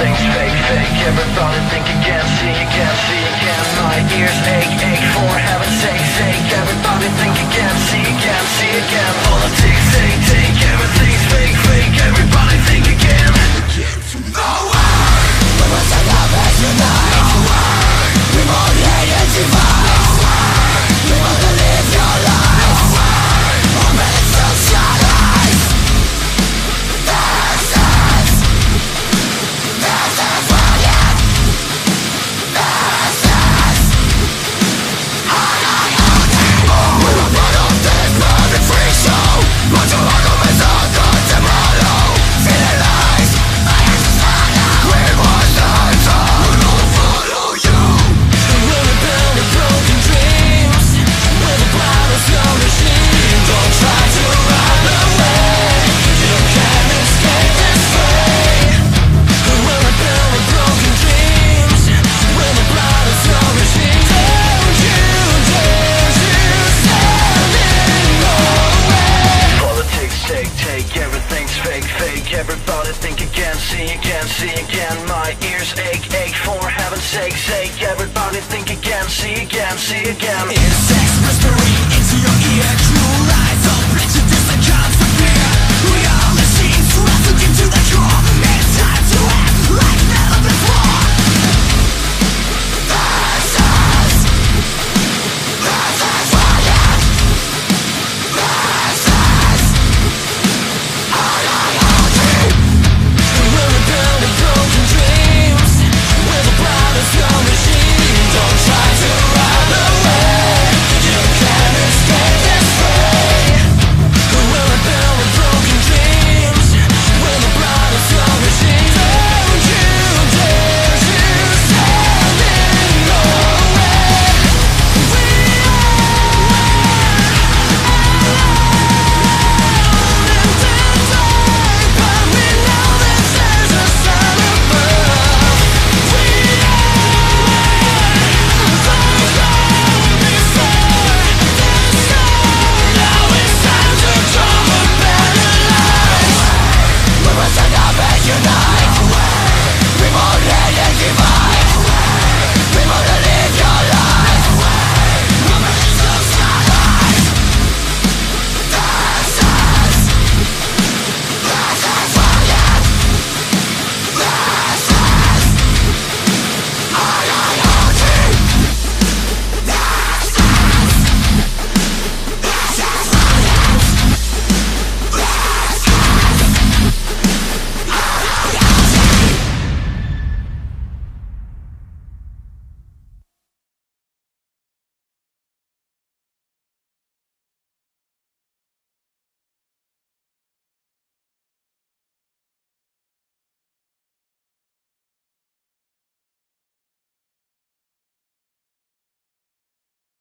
Things fake, fake Everybody think again, see again, see again. My ears ache, ache for heaven's sake, sake. Everybody think again, see again, see again. ears ache, ache for heaven's sake, sake. Everybody think again, see again, see again. It's sex mystery.